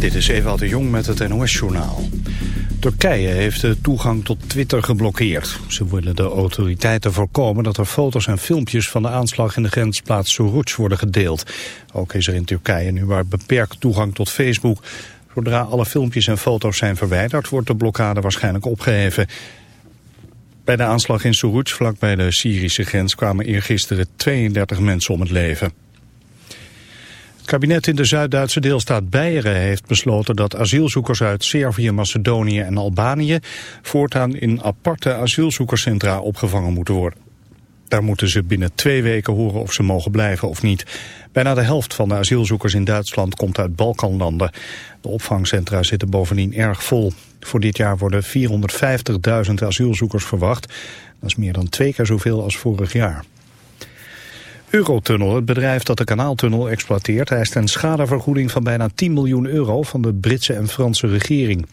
Dit is Eva de Jong met het NOS-journaal. Turkije heeft de toegang tot Twitter geblokkeerd. Ze willen de autoriteiten voorkomen dat er foto's en filmpjes van de aanslag in de grensplaats Suruc worden gedeeld. Ook is er in Turkije nu maar beperkt toegang tot Facebook. Zodra alle filmpjes en foto's zijn verwijderd wordt de blokkade waarschijnlijk opgeheven. Bij de aanslag in Suruc, vlakbij de Syrische grens, kwamen eergisteren 32 mensen om het leven. Kabinet in de Zuid-Duitse deelstaat Beieren heeft besloten dat asielzoekers uit Servië, Macedonië en Albanië voortaan in aparte asielzoekerscentra opgevangen moeten worden. Daar moeten ze binnen twee weken horen of ze mogen blijven of niet. Bijna de helft van de asielzoekers in Duitsland komt uit Balkanlanden. De opvangcentra zitten bovendien erg vol. Voor dit jaar worden 450.000 asielzoekers verwacht. Dat is meer dan twee keer zoveel als vorig jaar. Eurotunnel, het bedrijf dat de kanaaltunnel exploiteert, eist een schadevergoeding van bijna 10 miljoen euro van de Britse en Franse regering.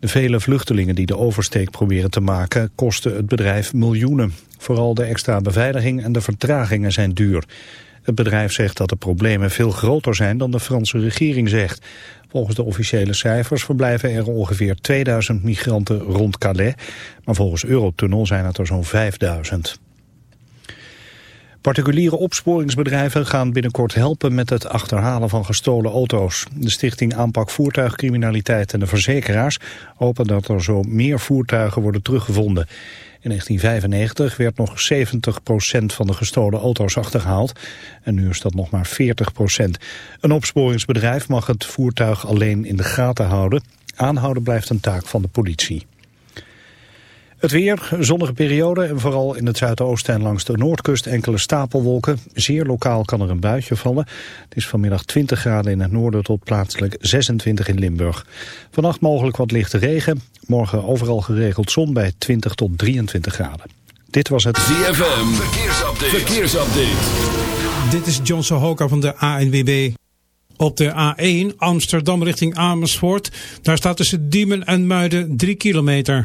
De vele vluchtelingen die de oversteek proberen te maken kosten het bedrijf miljoenen. Vooral de extra beveiliging en de vertragingen zijn duur. Het bedrijf zegt dat de problemen veel groter zijn dan de Franse regering zegt. Volgens de officiële cijfers verblijven er ongeveer 2000 migranten rond Calais. Maar volgens Eurotunnel zijn het er zo'n 5000. Particuliere opsporingsbedrijven gaan binnenkort helpen met het achterhalen van gestolen auto's. De stichting Aanpak Voertuigcriminaliteit en de verzekeraars hopen dat er zo meer voertuigen worden teruggevonden. In 1995 werd nog 70% van de gestolen auto's achtergehaald en nu is dat nog maar 40%. Een opsporingsbedrijf mag het voertuig alleen in de gaten houden. Aanhouden blijft een taak van de politie. Het weer, zonnige periode en vooral in het zuidoosten en langs de noordkust enkele stapelwolken. Zeer lokaal kan er een buitje vallen. Het is vanmiddag 20 graden in het noorden tot plaatselijk 26 in Limburg. Vannacht mogelijk wat lichte regen. Morgen overal geregeld zon bij 20 tot 23 graden. Dit was het ZFM Verkeersupdate. Verkeersupdate. Dit is John Sohoka van de ANWB. Op de A1 Amsterdam richting Amersfoort. Daar staat tussen Diemen en Muiden 3 kilometer.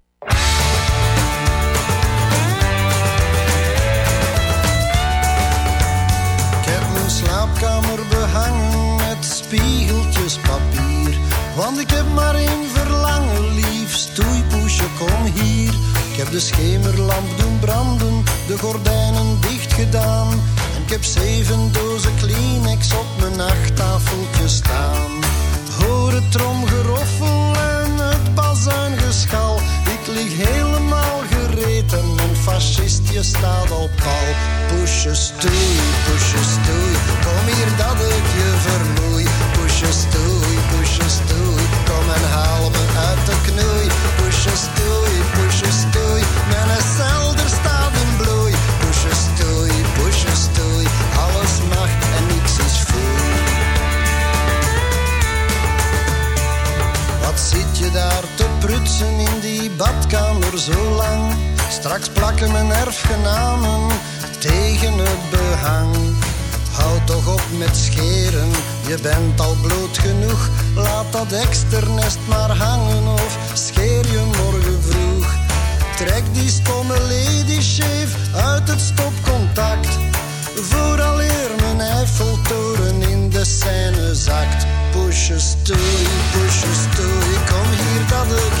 Ik heb maar één verlangen, lief, stoeipoesje, kom hier. Ik heb de schemerlamp doen branden, de gordijnen dicht gedaan. En ik heb zeven dozen Kleenex op mijn nachttafeltje staan. Hoor het tromgeroffel en het bazuingeschal. Ik lig helemaal gereed en mijn fascistje staat op pal. Poesje stoei, poesje stoei, kom hier dat ik je vermoei. Poesje stoei, poesje stoei, en haal me uit de knoei. Push tooi, doei, tooi. mijn zelder staat in bloei. pushers tooi, doei, tooi. alles mag en niets is foei. Wat zit je daar te prutsen in die badkamer zo lang? Straks plakken mijn erfgenamen tegen het behang. Houd toch op met scheren, je bent al bloot genoeg. Laat dat eksternest maar hangen of scheer je morgen vroeg. Trek die stomme lady shave uit het stopcontact. Vooraleer mijn Eiffeltoren in de scène zakt. Pusje stoei, pusje stoei, kom hier dat ik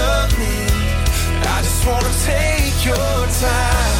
love me. I just wanna take your time.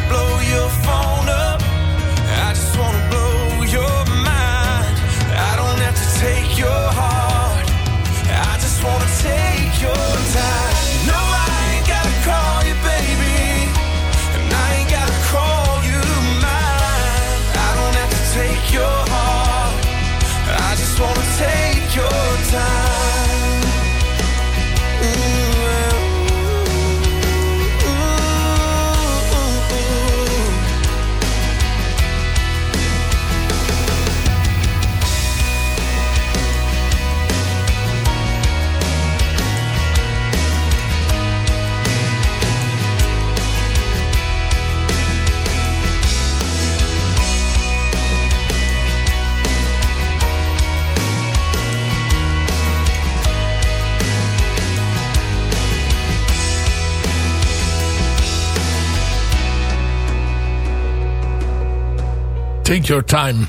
Take Your Time.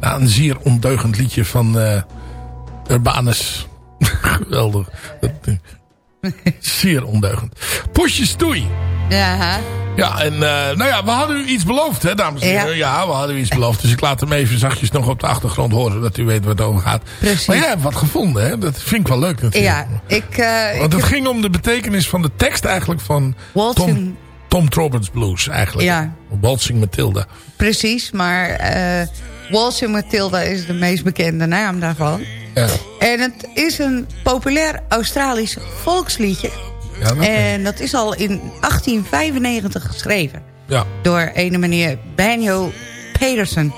Nou, een zeer ondeugend liedje van eh Urbanus. Geweldig. Eh, zeer ondeugend. Posje stoei. Ja, Ja, en eh, nou ja, we hadden u iets beloofd, hè, dames en Ja. heren. Ja, we hadden u iets beloofd. Dus ik laat hem even zachtjes nog op de achtergrond horen, zodat u weet waar het over gaat. Precies. Maar jij hebt wat gevonden, hè? Dat vind ik wel leuk natuurlijk. ja. Ik, Want ik het ging om de betekenis van de tekst eigenlijk van Tom, Tom Roberts Blues eigenlijk. Ja. Waltzing Matilda. Precies, maar eh Waltzing Matilda is de meest bekende naam daarvan. Ja. En het is een populair Australisch volksliedje. Ja, oké. En dat is al in 1895 geschreven. ja. Door een meneer Banjo Peterson.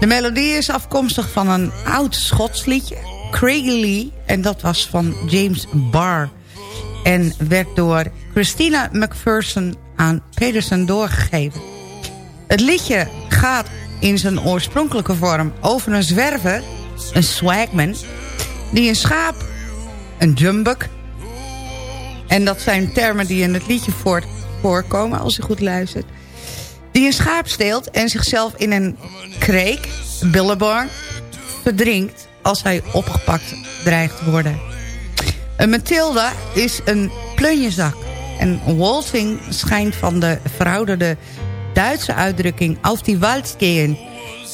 De melodie is afkomstig van een oud Schots liedje. Craigie Lee. En dat was van James Barr. En werd door Christina McPherson aan Peterson doorgegeven. Het liedje gaat in zijn oorspronkelijke vorm over een zwerver, een swagman... die een schaap, een jumbuck... en dat zijn termen die in het liedje voor, voorkomen als je goed luistert... die een schaap steelt en zichzelf in een kreek, billebar... verdrinkt als hij opgepakt dreigt te worden. Een Matilda is een plunjezak. En waltzing schijnt van de verouderde Duitse uitdrukking... auf die Wald gehen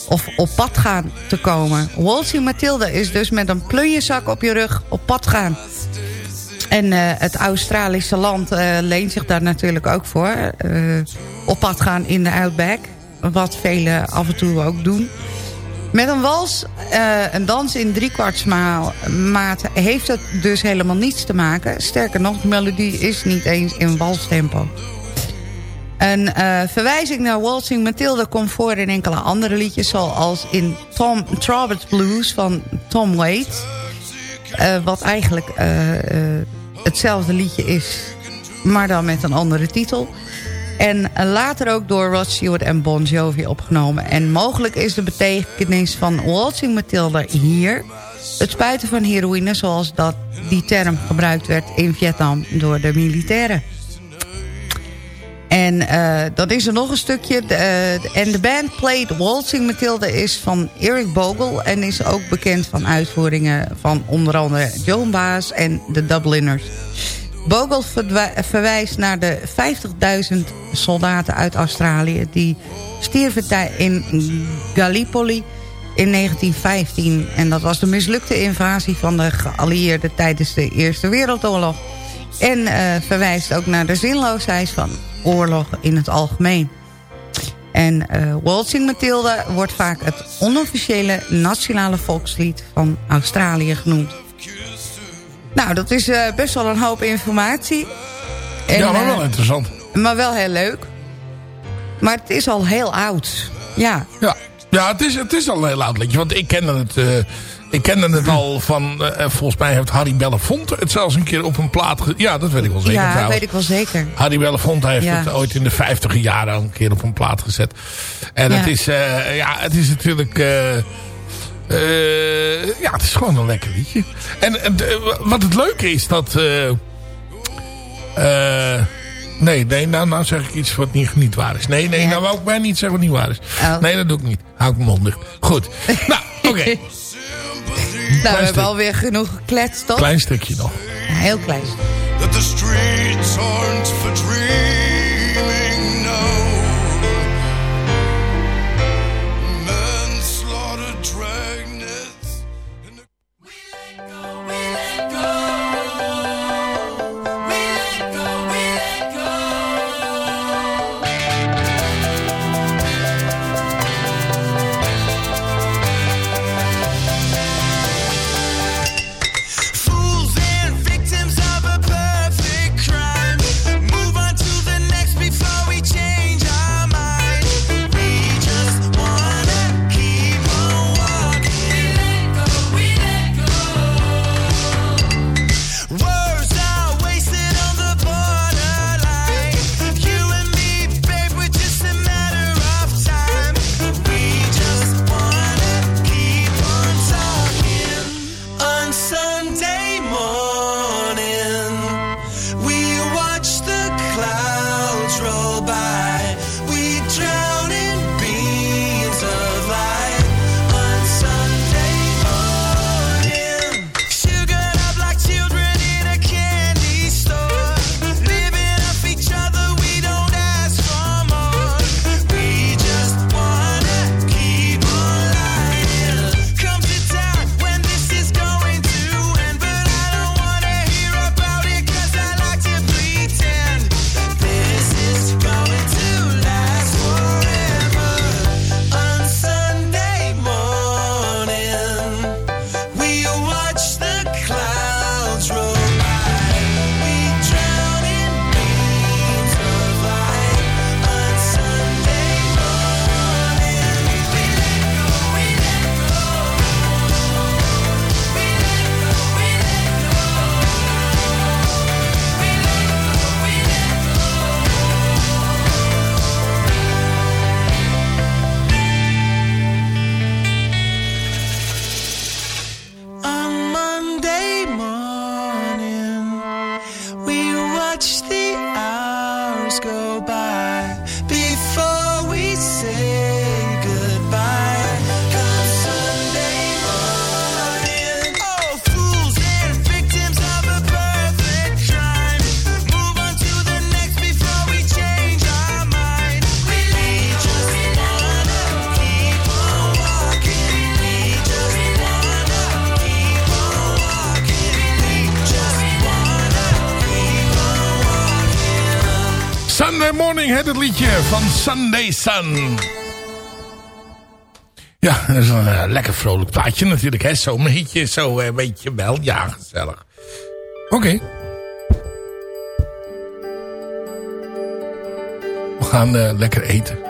of op pad gaan te komen. Waltzing Matilda is dus met een plunjezak op je rug op pad gaan. En eh, het Australische land eh, leent zich daar natuurlijk ook voor. eh, op pad gaan in de Outback. Wat velen af en toe ook doen. Met een wals, eh, een dans in driekwartsmaat... heeft het dus helemaal niets te maken. Sterker nog, de melodie is niet eens in walstempo. Een eh, verwijzing naar Waltzing Matilda komt voor in enkele andere liedjes... zoals in Tom Blues van Tom Waits... Eh, wat eigenlijk hetzelfde liedje is, maar dan met een andere titel. En later ook door Rod Stewart en Bon Jovi opgenomen. En mogelijk is de betekenis van Waltzing Matilda hier... het spuiten van heroïne zoals dat die term gebruikt werd in Vietnam door de militairen. En eh, dan is er nog een stukje. eh, En de band Played Waltzing Matilda is van Eric Bogle... en is ook bekend van uitvoeringen van onder andere Joan Baez en de Dubliners. Bogle verwijst naar de 50.000 soldaten uit Australië... die stierven in Gallipoli in 1915. En dat was de mislukte invasie van de geallieerden tijdens de Eerste Wereldoorlog. En eh, verwijst ook naar de zinloosheid van oorlogen in het algemeen. En eh Waltzing Matilda wordt vaak het onofficiële nationale volkslied van Australië genoemd. Nou, dat is eh, best wel een hoop informatie. En, ja, maar wel eh, interessant. maar wel heel leuk. Maar het is al heel oud. Ja, Ja, ja het, is, het is al een heel oud liedje. Want ik kende het, eh, ik kende het al van... volgens mij heeft Harry Belafonte het zelfs een keer op een plaat... Ja, dat weet ik wel zeker ja trouwens. weet ik wel zeker. Harry Belafonte heeft Ja. het ooit in de 50 jaren een keer op een plaat gezet. En Ja. het, is, ja, het is natuurlijk... eh, eh, ja, het is gewoon een lekker liedje. En eh, d- wat het leuke is dat... eh, eh, nee, nee nou, nou zeg ik iets wat niet, niet waar is. Nee, nee, Ja. nou wou ik mij niet zeggen wat niet waar is. Oh. Nee, dat doe ik niet. Hou ik mijn mond dicht. Goed. nou, oké. we stuk. hebben alweer genoeg gekletst, toch? Klein stukje nog. Een heel klein stuk. Het liedje van Sunday Sun. Ja, dat is een eh, lekker vrolijk plaatje natuurlijk. hè. Zo'n beetje, zo eh, weet je wel. Ja, gezellig. Oké. We gaan eh, lekker eten.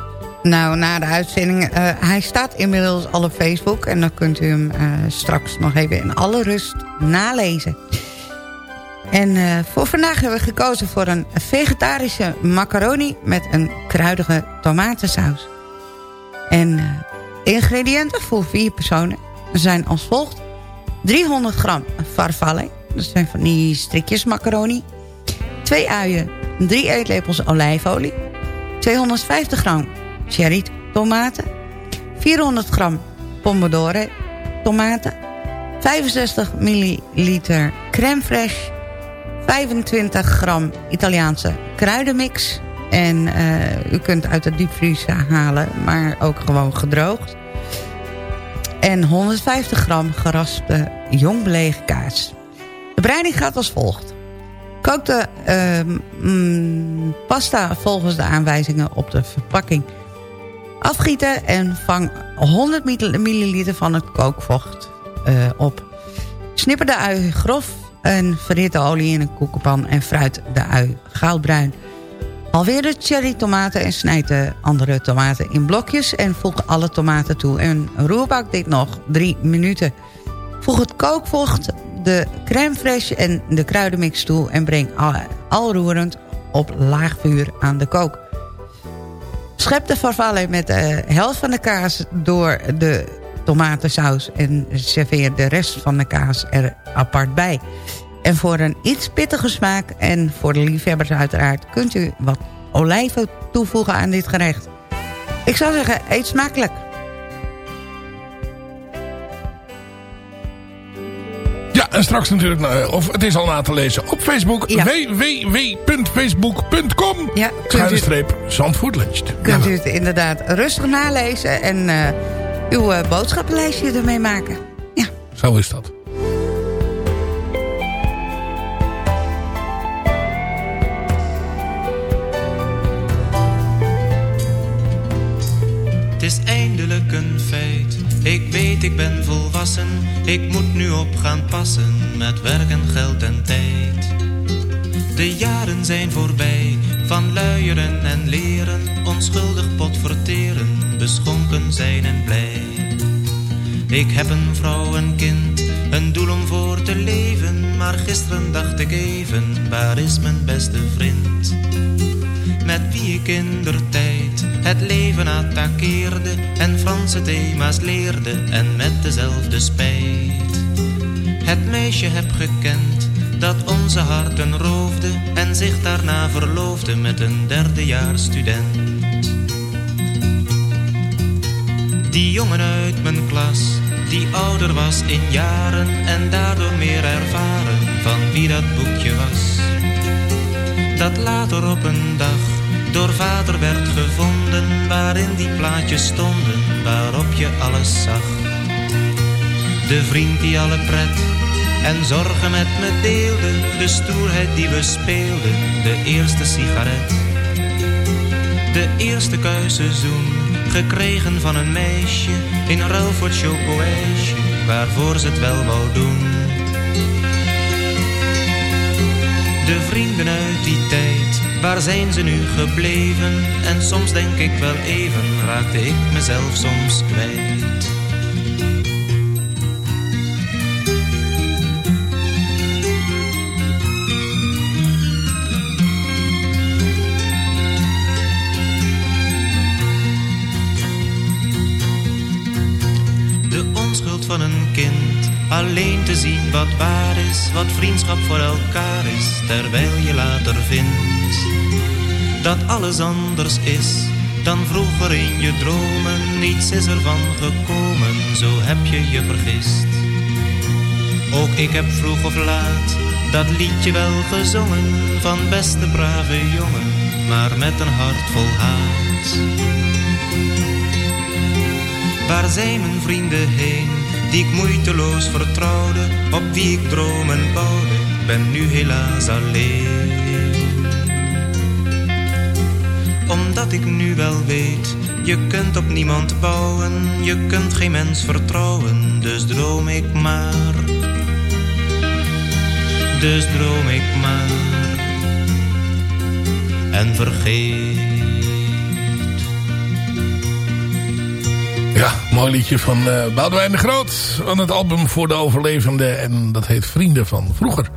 nou, na de uitzending... eh, hij staat inmiddels al op Facebook... en dan kunt u hem eh, straks nog even in alle rust nalezen. En eh, voor vandaag hebben we gekozen voor een vegetarische macaroni... met een kruidige tomatensaus. En de ingrediënten voor vier personen zijn als volgt. 300 gram farfalle, dat zijn van die strikjes macaroni. Twee uien, drie eetlepels olijfolie. 250 gram cherry tomaten. 400 gram pomodoro tomaten. 65 milliliter crème fraîche. 25 gram Italiaanse kruidenmix. En eh, u kunt uit de diepvries halen, maar ook gewoon gedroogd. En 150 gram geraspte jong belegen kaas. De bereiding gaat als volgt. Kook de ehm, mm, pasta volgens de aanwijzingen op de verpakking. Afgieten en vang 100 mil- milliliter van het kookvocht eh, op. Snipper de ui grof en verhit de olie in een koekenpan... en fruit de ui goudbruin. Halveer de cherry tomaten en snijd de andere tomaten in blokjes... en voeg alle tomaten toe en roerbak dit nog drie minuten. Voeg het kookvocht, de crème fraîche en de kruidenmix toe... en breng al, al roerend op laag vuur aan de kook. Schep de farfalle met de helft van de kaas door de tomatensaus... en serveer de rest van de kaas er apart bij. En voor een iets pittige smaak en voor de liefhebbers uiteraard... kunt u wat olijven toevoegen aan dit gerecht. Ik zou zeggen, eet smakelijk. En straks natuurlijk, nou, of het is al na te lezen op Facebook. Ja. www.facebook.com Ja, Schuine u- streep Zandvoort luncht. Kunt u het inderdaad rustig nalezen... en eh, uw eh, boodschappenlijstje ermee maken. Zo is dat. Het is eindelijk een feit. Ik weet, ik ben volwassen. Ik moet nu op gaan passen met werk en geld en tijd. De jaren zijn voorbij van luieren en leren. Onschuldig pot verteren, beschonken zijn en blij. Ik heb een vrouw, een kind, een doel om voor te leven. Maar gisteren dacht ik even, waar is mijn beste vriend? Met wie ik in tijd het leven attaqueerde En Franse thema's leerde en met dezelfde spijt. Het meisje heb gekend dat onze harten roofde En zich daarna verloofde met een derdejaars student. Die jongen uit mijn klas, die ouder was in jaren En daardoor meer ervaren van wie dat boekje was. Dat later op een dag door vader werd gevonden, waarin die plaatjes stonden, waarop je alles zag. De vriend die alle pret en zorgen met me deelde, de stoerheid die we speelden, de eerste sigaret. De eerste kuisseizoen, gekregen van een meisje, in ruil voor chocoijsje, waarvoor ze het wel wou doen. De vrienden uit die tijd, waar zijn ze nu gebleven? En soms denk ik wel even, raakte ik mezelf soms kwijt. Zien wat waar is, wat vriendschap voor elkaar is, terwijl je later vindt dat alles anders is dan vroeger in je dromen. Niets is ervan gekomen, zo heb je je vergist. Ook ik heb vroeg of laat dat liedje wel gezongen van beste brave jongen, maar met een hart vol haat. Waar zijn mijn vrienden heen, die ik moeiteloos vertrouwde, op wie ik dromen bouwde, ben nu helaas alleen. Omdat ik nu wel weet, je kunt op niemand bouwen, je kunt geen mens vertrouwen, dus droom ik maar. Dus droom ik maar. En vergeet. Ja, mooi liedje van Boudewijn de Groot. Van het album Voor de Overlevenden. En dat heet Vrienden van Vroeger.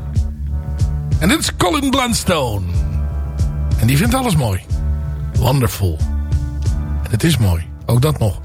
En dit is Colin Blunstone. En die vindt alles mooi. Wonderful. En het is mooi. Ook dat nog.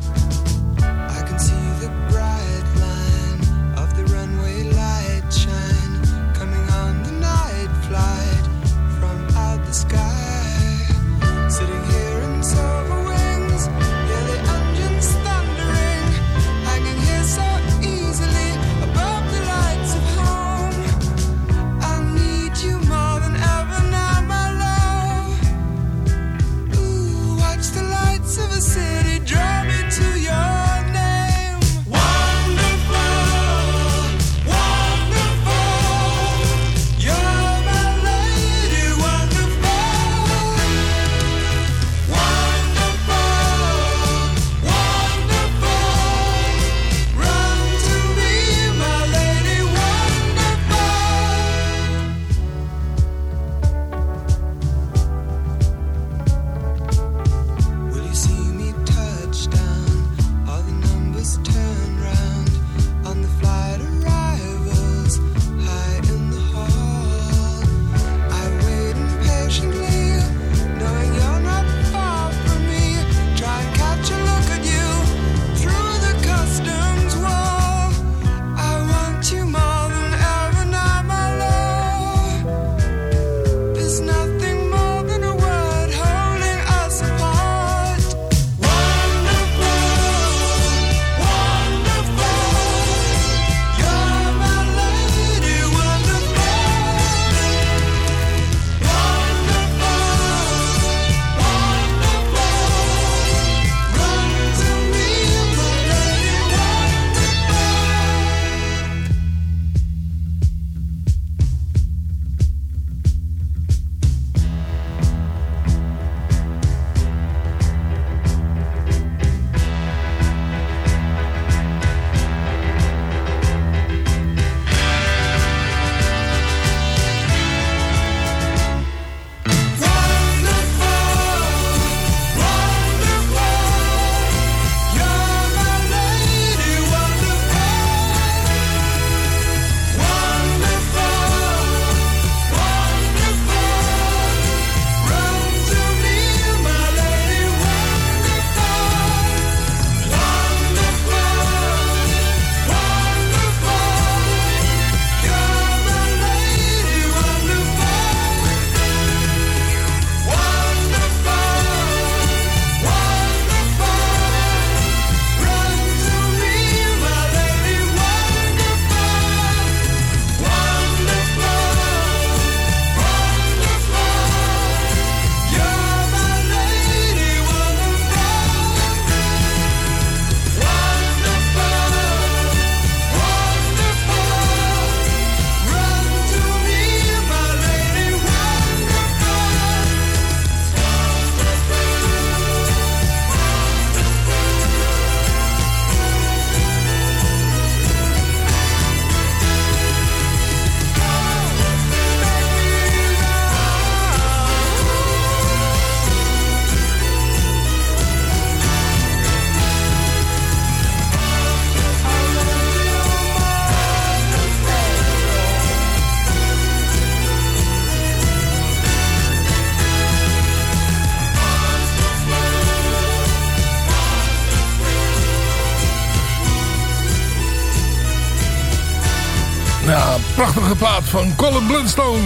Van Colin Blunstone.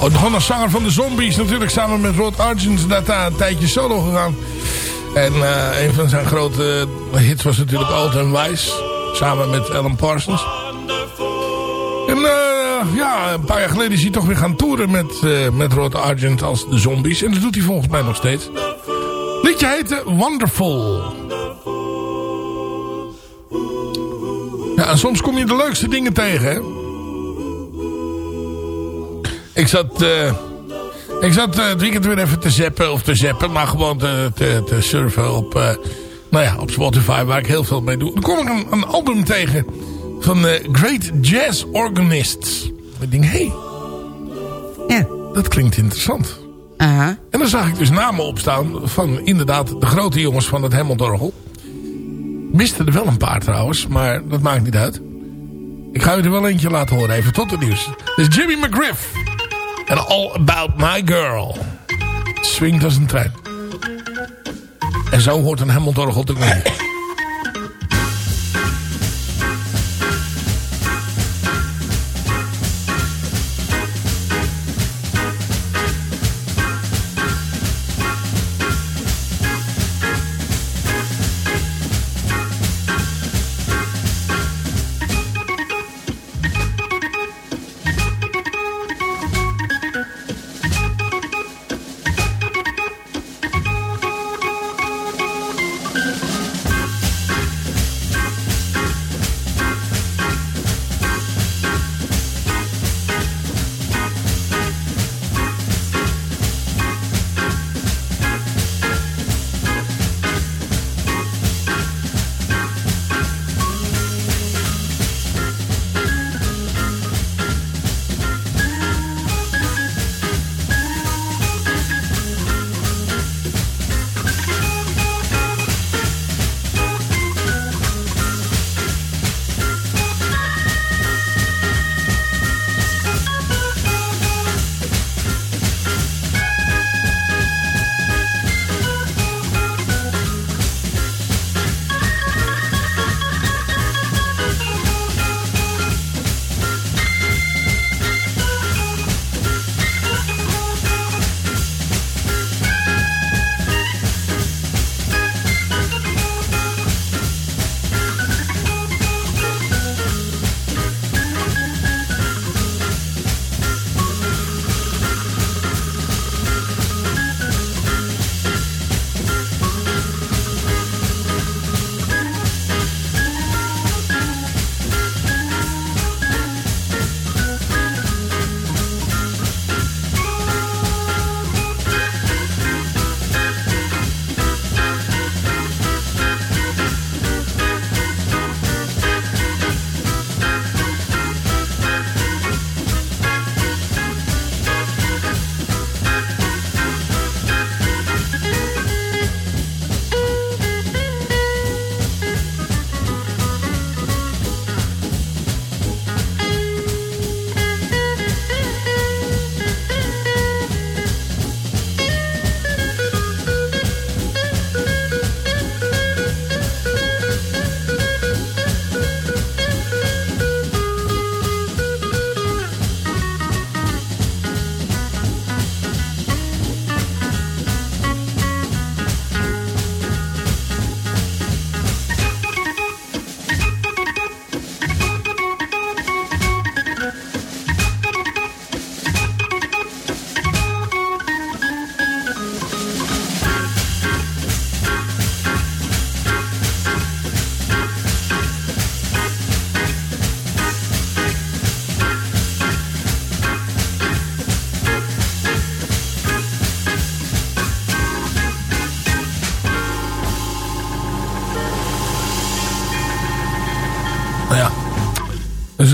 Uh, begon als zanger van de Zombies natuurlijk samen met Rod Argent. Daarna een tijdje solo gegaan. En uh, een van zijn grote hits was natuurlijk Old and Wise. Samen met Alan Parsons. En uh, ja, een paar jaar geleden is hij toch weer gaan toeren met, uh, met Rod Argent als de Zombies. En dat doet hij volgens mij nog steeds. Liedje heette Wonderful. Ja, en soms kom je de leukste dingen tegen, hè. Ik zat... Uh, ik zat uh, het weekend weer even te zappen, of te zappen, maar gewoon te, te, te surfen op, uh, nou ja, op Spotify, waar ik heel veel mee doe. Dan kom ik een, een album tegen van uh, Great Jazz Organists. Ik denk, hé, hey, ja. dat klinkt interessant. -huh. En dan zag ik dus namen opstaan van inderdaad de grote jongens van het Hammond-orgel. Miste er wel een paar trouwens, maar dat maakt niet uit. Ik ga u er wel eentje laten horen, even tot het nieuws. Dit is Jimmy McGriff. En All About My Girl. Swingt als een trein. En zo hoort een Hammond-orgel te klinken.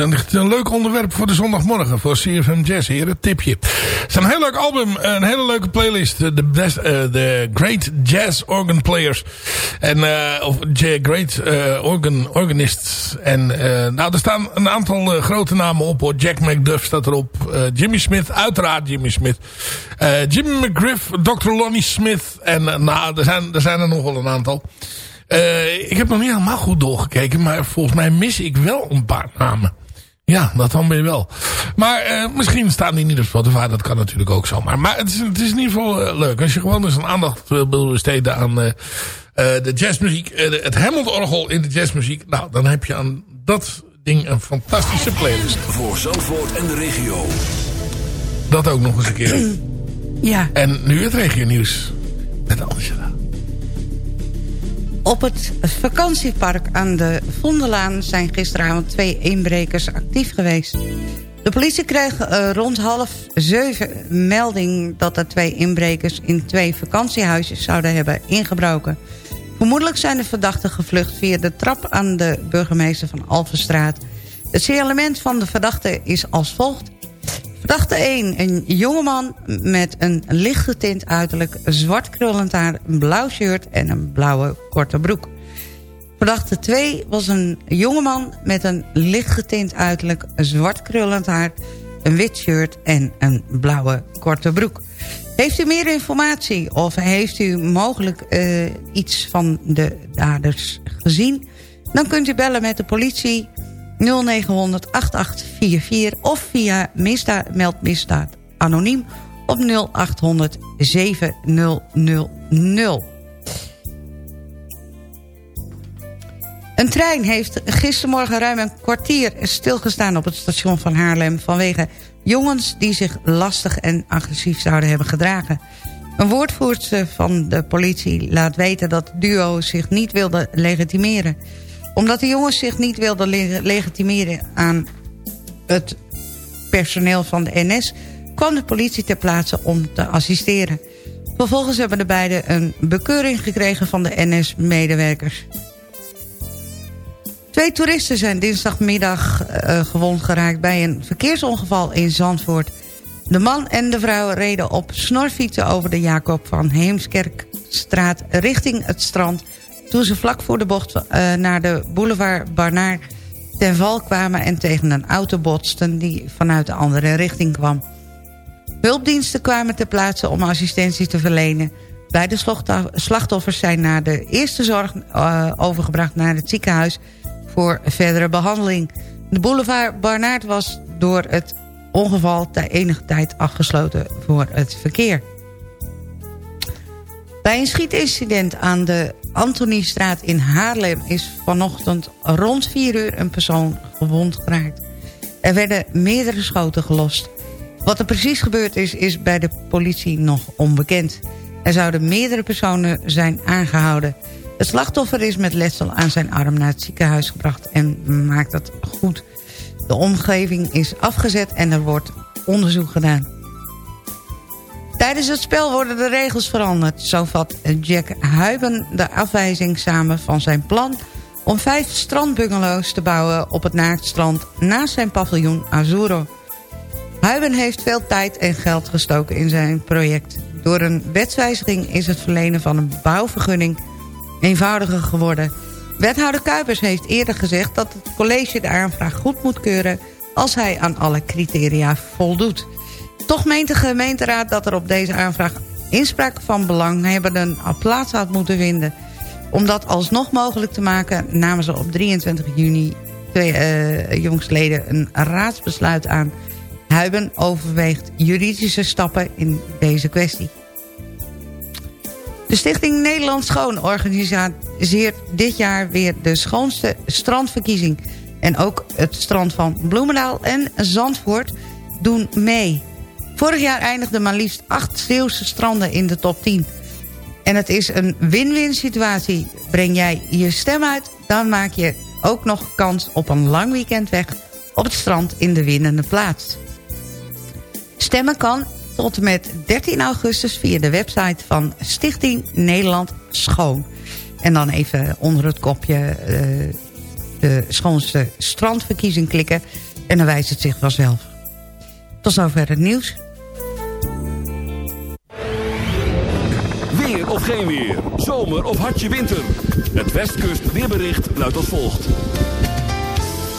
Een, een leuk onderwerp voor de zondagmorgen. Voor CFM Jazz, heren. Tipje. Het is een heel leuk album. Een hele leuke playlist. De, best, de Great Jazz Organ Players. En, uh, of Great uh, Organ Organists. En nou, er staan een aantal grote namen op. Jack McDuff staat erop. Jimmy Smith, uiteraard Jimmy Smith. Jimmy McGriff, Dr. Lonnie Smith. En nou, er zijn, er zijn nog wel een aantal. Ik heb nog niet helemaal goed doorgekeken. Maar volgens mij mis ik wel een paar namen. Ja, dat dan weer wel. Maar eh, misschien staan die niet op Spotify. Dat kan natuurlijk ook zomaar. Maar het is, het is in ieder geval eh, leuk. Als je gewoon eens een aandacht wil wil besteden aan eh, eh, de jazzmuziek. eh, de- het Hammond-orgel in de jazzmuziek. Nou, dan heb je aan dat ding een fantastische playlist. Voor Zandvoort en de regio. Dat ook nog eens een keer. Ja. En nu het regio nieuws. Met Angela. Op het vakantiepark aan de Vondelaan zijn gisteravond twee inbrekers actief geweest. De politie kreeg eh, rond half zeven melding dat er twee inbrekers in twee vakantiehuisjes zouden hebben ingebroken. Vermoedelijk zijn de verdachten gevlucht via de trap aan de burgemeester van Alphenstraat. Het signalement van de verdachte is als volgt. Verdachte 1, een jongeman met een lichtgetint uiterlijk, zwart krullend haar, een blauw shirt en een blauwe korte broek. Verdachte 2 was een jongeman met een lichtgetint uiterlijk, zwart krullend haar, een wit shirt en een blauwe korte broek. Heeft u meer informatie of heeft u mogelijk eh, iets van de daders gezien? Dan kunt u bellen met de politie 0900 8844 of via misdaad, meld misdaad anoniem op 0800 7000. Een trein heeft gistermorgen ruim een kwartier stilgestaan op het station van Haarlem... vanwege jongens die zich lastig en agressief zouden hebben gedragen. Een woordvoerster van de politie laat weten dat het duo zich niet wilde legitimeren. Omdat de jongens zich niet wilden le- legitimeren aan het personeel van de NS... kwam de politie ter plaatse om te assisteren. Vervolgens hebben de beiden een bekeuring gekregen van de NS-medewerkers. Twee toeristen zijn dinsdagmiddag eh, gewond geraakt bij een verkeersongeval in Zandvoort. De man en de vrouw reden op snorfietsen over de Jacob van Heemskerkstraat richting het strand... toen ze vlak voor de bocht eh, naar de boulevard Barnaar ten val kwamen... en tegen een auto botsten die vanuit de andere richting kwam. Hulpdiensten kwamen ter plaatse om assistentie te verlenen. Beide slachtoffers zijn naar de eerste zorg eh, overgebracht naar het ziekenhuis voor verdere behandeling. De boulevard Barnaert was door het ongeval enige tijd afgesloten voor het verkeer. Bij een schietincident aan de Antoniestraat in Haarlem... is vanochtend rond 4 uur een persoon gewond geraakt. Er werden meerdere schoten gelost. Wat er precies gebeurd is, is bij de politie nog onbekend. Er zouden meerdere personen zijn aangehouden. Het slachtoffer is met letsel aan zijn arm naar het ziekenhuis gebracht... en maakt dat goed. De omgeving is afgezet en er wordt onderzoek gedaan. Tijdens het spel worden de regels veranderd. Zo vat Jack Huiben de afwijzing samen van zijn plan... om vijf strandbungalows te bouwen op het naaktstrand... naast zijn paviljoen Azuro. Huiben heeft veel tijd en geld gestoken in zijn project. Door een wetswijziging is het verlenen van een bouwvergunning eenvoudiger geworden. Wethouder Kuipers heeft eerder gezegd dat het college de aanvraag goed moet keuren... als hij aan alle criteria voldoet. Toch meent de gemeenteraad dat er op deze aanvraag inspraak van belanghebbenden plaats had moeten vinden. Om dat alsnog mogelijk te maken namen ze op 23 juni twee jongstleden een raadsbesluit aan. Huiben overweegt juridische stappen in deze kwestie. De Stichting Nederland Schoon organiseert dit jaar weer de schoonste strandverkiezing. En ook het strand van Bloemendaal en Zandvoort doen mee. Vorig jaar eindigden maar liefst acht Zeeuwse stranden in de top 10. En het is een win-win situatie. Breng jij je stem uit, dan maak je ook nog kans op een lang weekend weg... op het strand in de winnende plaats. Stemmen kan tot en met 13 augustus via de website van Stichting Nederland Schoon. En dan even onder het kopje eh, de schoonste strandverkiezing klikken... en dan wijst het zich vanzelf. Tot zover het nieuws. Geen weer. Zomer of hartje winter. Het Westkust weerbericht luidt als volgt.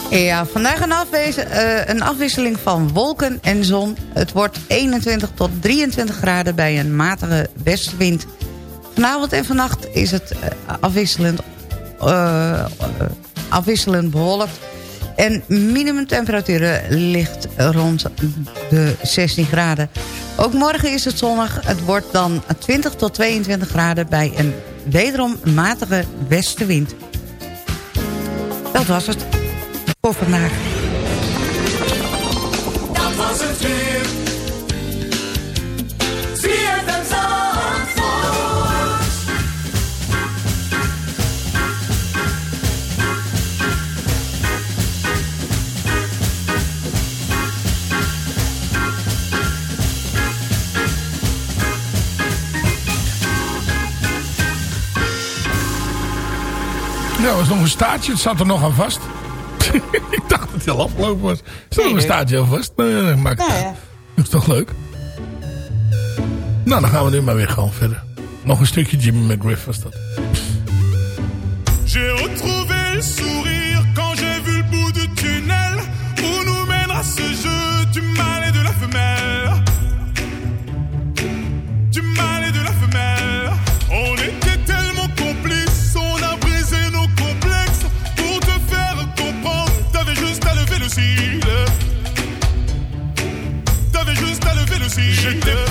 Ja, vandaag een, afwezen, eh, een afwisseling van wolken en zon. Het wordt 21 tot 23 graden bij een matige westenwind. Vanavond en vannacht is het eh, afwisselend, eh, afwisselend bewolkt. En minimumtemperaturen ligt rond de 16 graden. Ook morgen is het zonnig. Het wordt dan 20 tot 22 graden bij een wederom matige westenwind. Dat was het voor vandaag. Dat was het weer. Nou, er was nog een staartje. Het zat er nog aan vast. ik dacht dat hij al afgelopen was. Er zat nog een staartje al vast. Maar, maakt. Nou dat is toch leuk? Nou, dan gaan we nu maar weer gewoon verder. Nog een stukje Jimmy McGriff was dat. J'ai retrouvé le sourire. je t'aime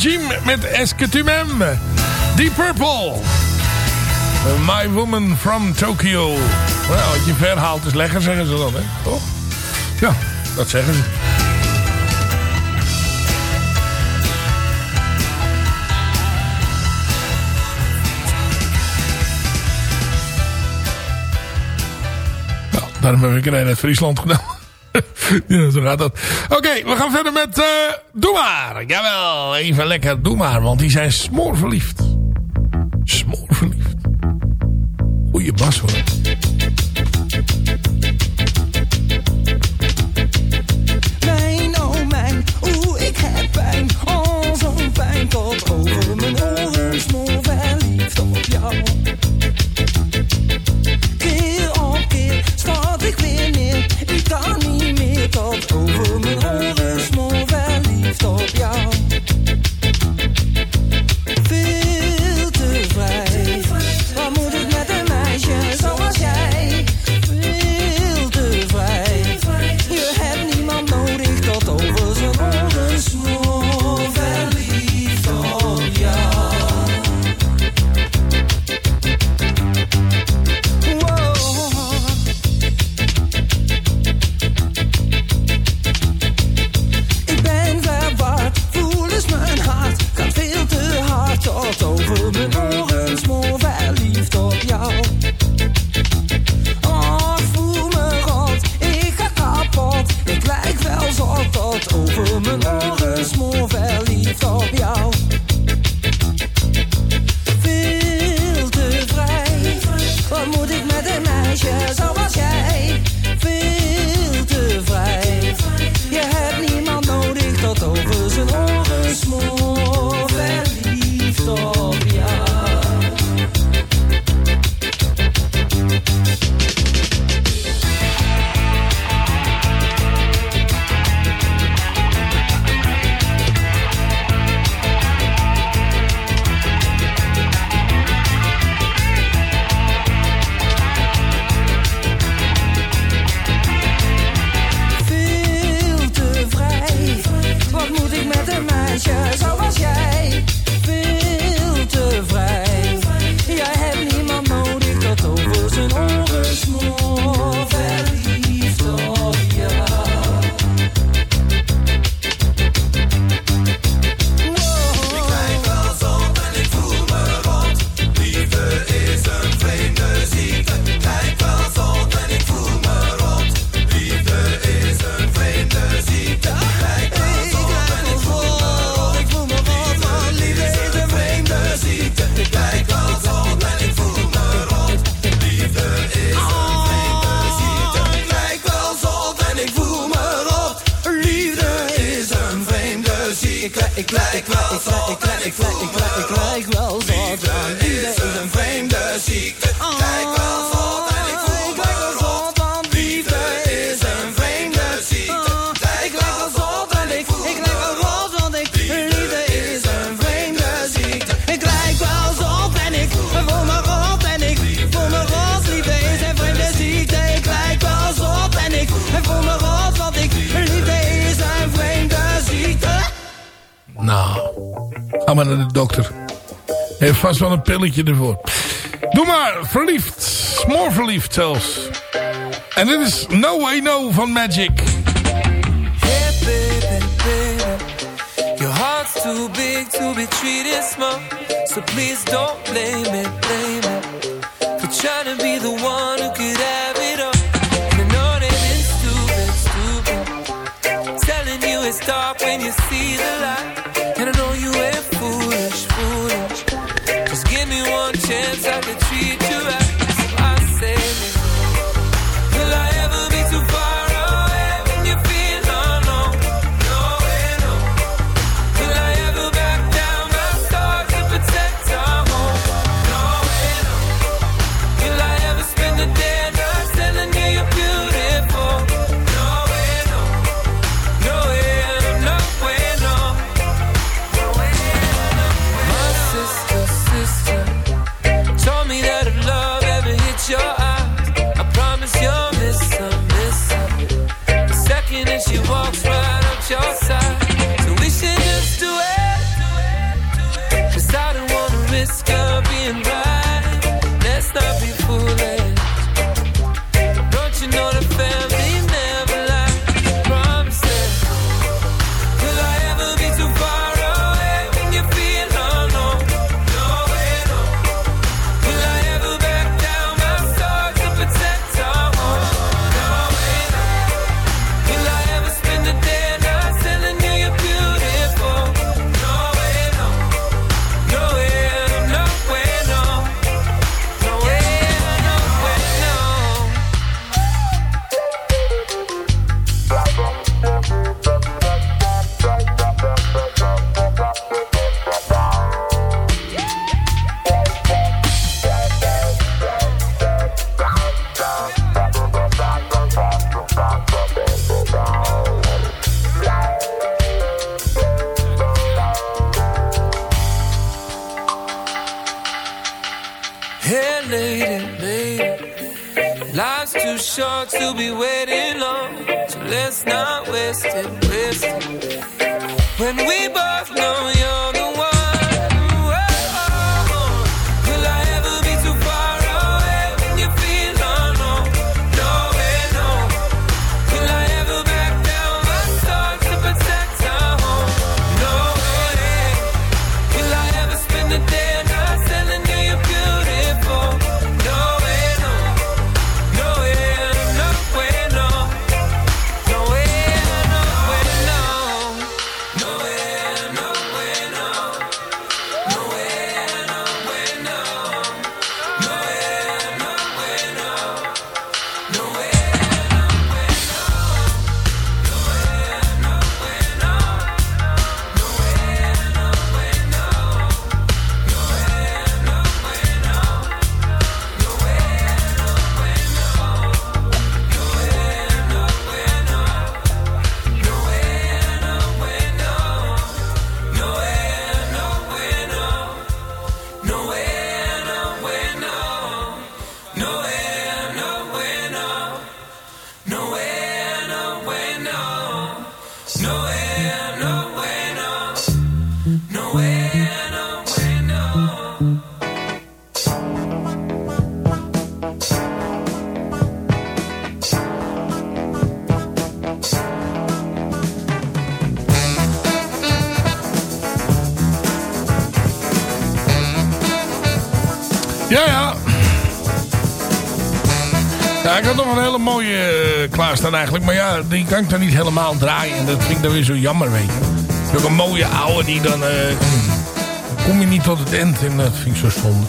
Jim met Esketumem. Deep Purple. My Woman from Tokyo. Nou, als je verhaalt is lekker, zeggen ze dan, hè? Toch? Ja, dat zeggen ze. Nou, daarom heb ik een uit Friesland gedaan ja, zo gaat dat. Oké, we gaan verder met uh, Doe Maar. Jawel, even lekker Doe Maar, want die zijn smoorverliefd. Smoorverliefd. Goeie bas hoor. trilletje ervoor. Doe maar, verliefd. More verliefd zelfs. En dit is No Way No van Magic. Baby, baby. Your heart's too big to be treated small. So please don't blame it, blame it. For trying to be the one who could have it all. And I know that it's stupid, stupid. Telling you it's dark when you see the light. that Ja, ja. Ja, ik had nog een hele mooie eh, klaarstaan eigenlijk. Maar ja, die kan ik dan niet helemaal draaien. En dat vind ik dan weer zo jammer, weet je. Een mooie oude die dan... eh, kom je niet tot het eind. En dat vind ik zo zonde.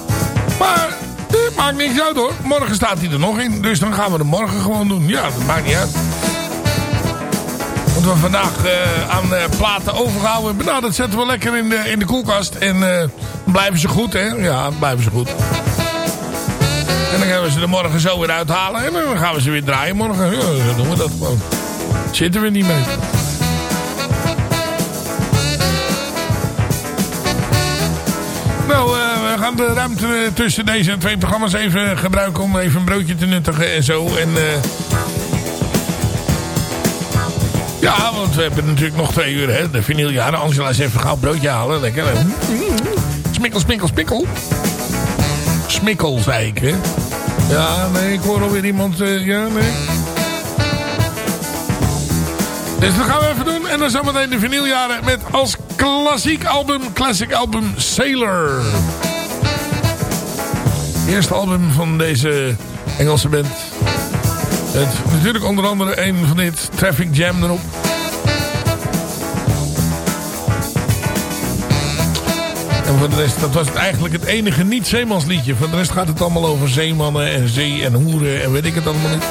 Maar het maakt niks uit hoor. Morgen staat hij er nog in. Dus dan gaan we het morgen gewoon doen. Ja, dat maakt niet uit. Wat we vandaag eh, aan platen overgehouden hebben. Nou, dat zetten we lekker in de, in de koelkast. En dan blijven ze goed, hè? Ja, blijven ze goed. En dan gaan we ze er morgen zo weer uithalen. En dan gaan we ze weer draaien morgen. Ja, dan doen we dat gewoon. Zitten we niet mee. Nou, eh, we gaan de ruimte tussen deze twee programma's even gebruiken om even een broodje te nuttigen en zo. En eh, ja, want we hebben natuurlijk nog twee uur, hè. De vinyljaren. Angela is even gauw broodje halen. Lekker. Smikkel, smikkel, smikkel. Smikkel, zei ik. Ja, nee, ik hoor alweer iemand... eh, ja, nee. Dus dat gaan we even doen. En dan zometeen de vinyljaren met als klassiek album, classic album Sailor. Eerste album van deze Engelse band. Met natuurlijk onder andere een van dit Traffic Jam erop. En voor de rest, dat was eigenlijk het enige niet-zeemansliedje. Voor de rest gaat het allemaal over zeemannen en zee en hoeren en weet ik het allemaal niet.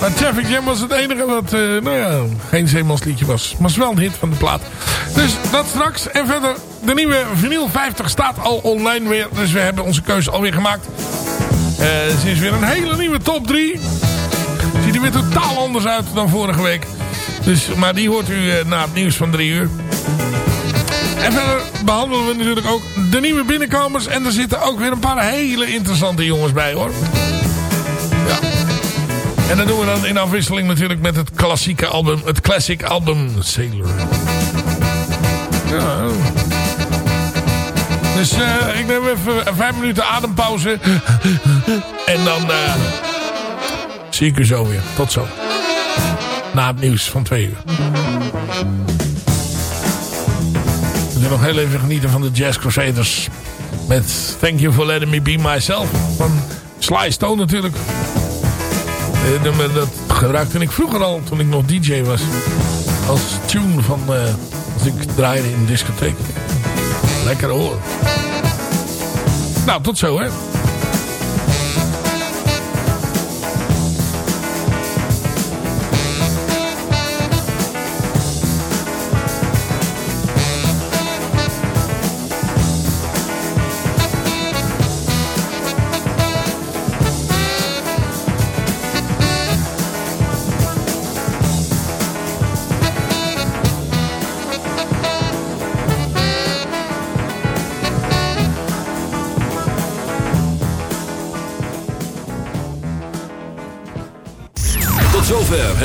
Maar Traffic Jam was het enige wat, eh, nou ja, geen zeemansliedje was. Maar wel een hit van de plaat. Dus dat straks. En verder, de nieuwe vinyl 50 staat al online weer. Dus we hebben onze keuze alweer gemaakt. Eh het is weer een hele nieuwe top 3. Ziet er weer totaal anders uit dan vorige week. Dus, maar die hoort u eh, na het nieuws van 3 uur. En verder behandelen we natuurlijk ook de nieuwe binnenkomers. En er zitten ook weer een paar hele interessante jongens bij hoor. Ja. En dat doen we dan in afwisseling natuurlijk met het klassieke album. Het classic album Sailor. Ja. Dus eh, ik neem even vijf minuten adempauze. En dan eh, zie ik u zo weer. Tot zo. Na het nieuws van twee uur. We gaan nog heel even genieten van de Jazz Crusaders. Met Thank You For Letting Me Be Myself. Van Sly Stone natuurlijk. Dat gebruikte ik vroeger al toen ik nog DJ was. Als tune van eh, als ik draaide in een discotheek. Lekker hoor. Nou, tot zo hè.